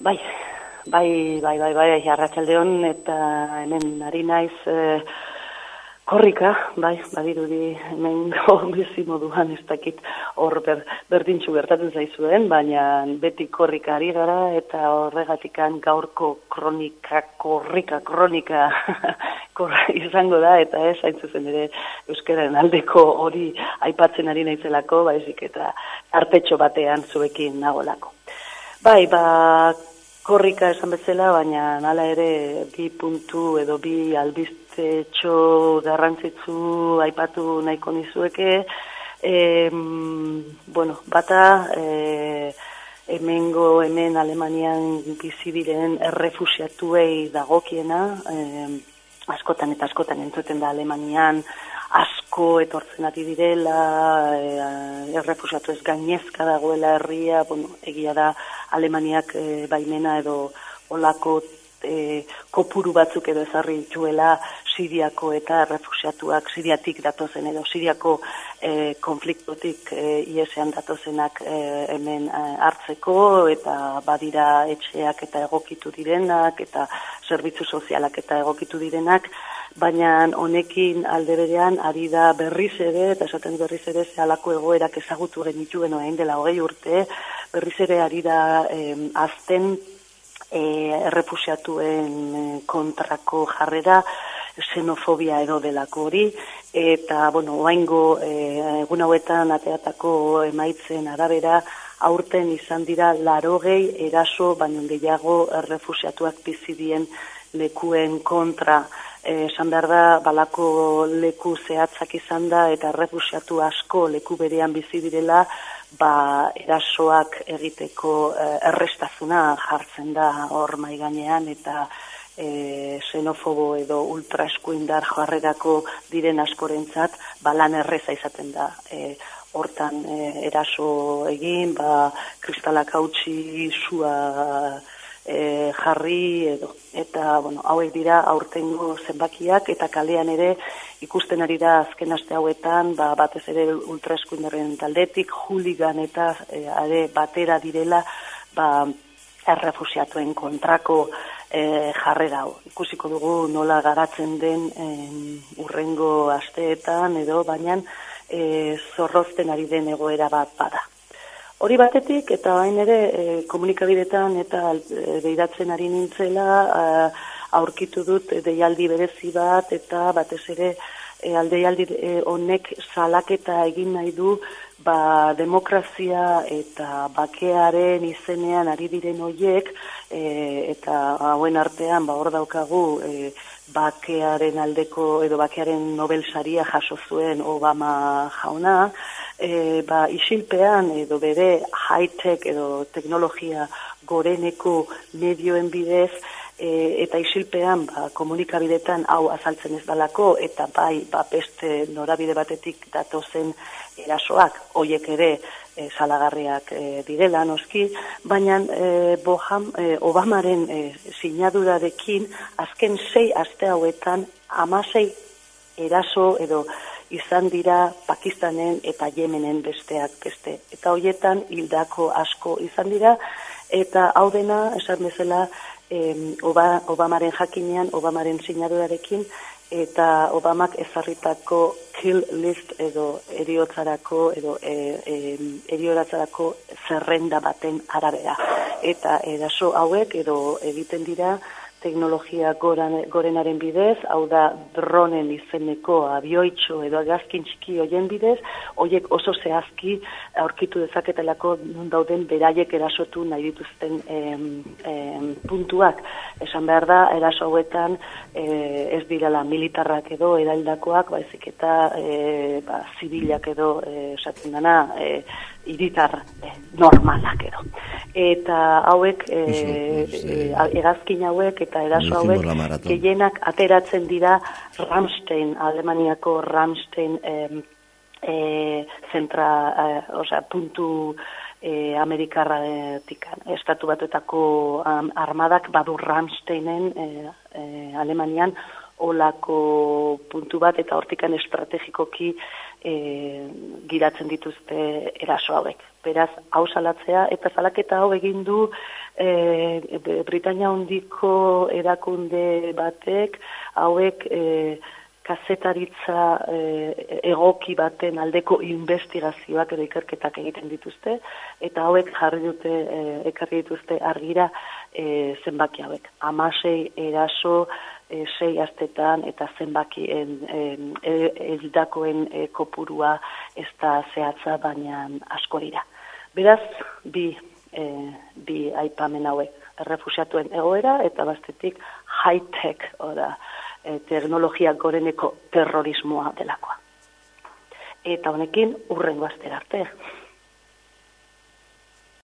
Bai, bai, bai, bai, bai, arratsaldeon eta hemen ari naiz e, korrika, bai, badirudi hemen bizi moduan ez dakit hor ber, berdintxu gertatzen zaizuen, baina beti korrika ari gara eta horregatikan gaurko kronika, korrika, kronika izango da eta ez hain zuzen ere euskaren aldeko hori aipatzen ari naizelako, baizik eta artetxo batean zuekin nagolako. Bai, ba, korrika esan bezala, baina nala ere bi puntu edo bi albizte txo garrantzitzu aipatu nahiko nizueke. E, bueno, bata, e, hemengo hemen Alemanian bizibiren errefusiatuei dagokiena, e, askotan eta askotan entzuten da Alemanian asko etortzen ari direla, e, errefusiatu ez gainezka dagoela herria, bueno, egia da Alemaniak e, baimena edo olako e, kopuru batzuk edo ezarri dituela Siriako eta refusiatuak Siriatik datozen edo Siriako e, konfliktotik e, iesean datozenak e, hemen hartzeko eta badira etxeak eta egokitu direnak eta zerbitzu sozialak eta egokitu direnak baina honekin alde berean ari da berriz ere eta esaten berriz ere zehalako egoerak ezagutu genituen orain dela hogei urte berriz ere ari da azten e, errefusiatuen e, kontrako jarrera xenofobia edo delako hori, eta, bueno, oaingo e, egun hauetan ateatako emaitzen arabera, aurten izan dira larogei eraso, baino gehiago errefusiatuak bizidien lekuen kontra, esan behar da, balako leku zehatzak izan da, eta errefusiatu asko leku berean bizi direla, ba, erasoak egiteko e, errestazuna jartzen da hor maiganean eta e, xenofobo edo ultraeskuindar jarrerako diren askorentzat ba, lan erreza izaten da. E, hortan e, eraso egin, ba, kristalak hautsi sua e, jarri edo eta bueno, hauek dira aurtengo zenbakiak eta kalean ere ikusten ari da azken aste hauetan ba, batez ere ultraeskuindarren taldetik juligan eta e, are batera direla ba, errefusiatuen kontrako e, jarrera hau. Ikusiko dugu nola garatzen den e, urrengo asteetan edo baina e, zorrozten ari den egoera bat bada. Hori batetik, eta hain ere, e, komunikabidetan eta e, behidatzen ari nintzela, aurkitu dut deialdi berezi bat, eta batez ere, e, aldeialdi e, honek salaketa egin nahi du, ba, demokrazia eta bakearen izenean ari diren hoiek, e, eta hauen artean, ba, hor daukagu, e, bakearen aldeko, edo bakearen Nobel saria jaso zuen Obama jauna, e, ba, isilpean edo bere high-tech edo teknologia goreneko medioen bidez e, eta isilpean ba, komunikabidetan hau azaltzen ez dalako eta bai ba, beste norabide batetik datozen erasoak, hoiek ere e, salagarriak e, direla noski, baina e, boham, e, Obamaren e, sinadurarekin azken sei aste hauetan amasei eraso edo izan dira Pakistanen eta Yemenen besteak beste. Eta hoietan hildako asko izan dira, eta hau dena, esan bezala, em, Obamaren jakinean, Obamaren sinadurarekin, eta Obamak ezarritako kill list edo eriotzarako edo e, e, eriotzarako zerrenda baten arabera. Eta eraso hauek edo egiten dira, teknologia goran, gorenaren bidez, hau da dronen izeneko abioitxo edo agazkin txiki hoien bidez, hoiek oso zehazki aurkitu dezaketelako dauden beraiek erasotu nahi dituzten em, em, puntuak. Esan behar da, eraso hauetan e, ez dirala militarrak edo eraldakoak, baizik eta e, ba, zibilak edo e, esaten dana, e, iritar eh, normalak edo. Eta hauek, e, egazkin hauek eta eraso hauek, gehienak ateratzen dira Ramstein, Alemaniako Ramstein e, e, zentra, e, osea, puntu e, Amerikarra tikan. Estatu batuetako armadak badu Ramsteinen e, e, Alemanian olako puntu bat eta hortikan estrategikoki e, giratzen dituzte eraso hauek. Beraz, hau salatzea eta salaketa hau egin du e, Britania hondiko erakunde batek, hauek e, kazetaritza e, egoki baten aldeko investigazioak edo ikerketak egiten dituzte, eta hauek jarri dute, e, ekarri dituzte argira e, zenbaki hauek. Amasei eraso, e, sei astetan eta zenbakien eldakoen e, kopurua ez da zehatza baina asko dira. Beraz, bi, e, bi aipamen hauek, errefusiatuen egoera eta bastetik high-tech, ora, e, teknologia goreneko terrorismoa delakoa. Eta honekin, urrengo arte.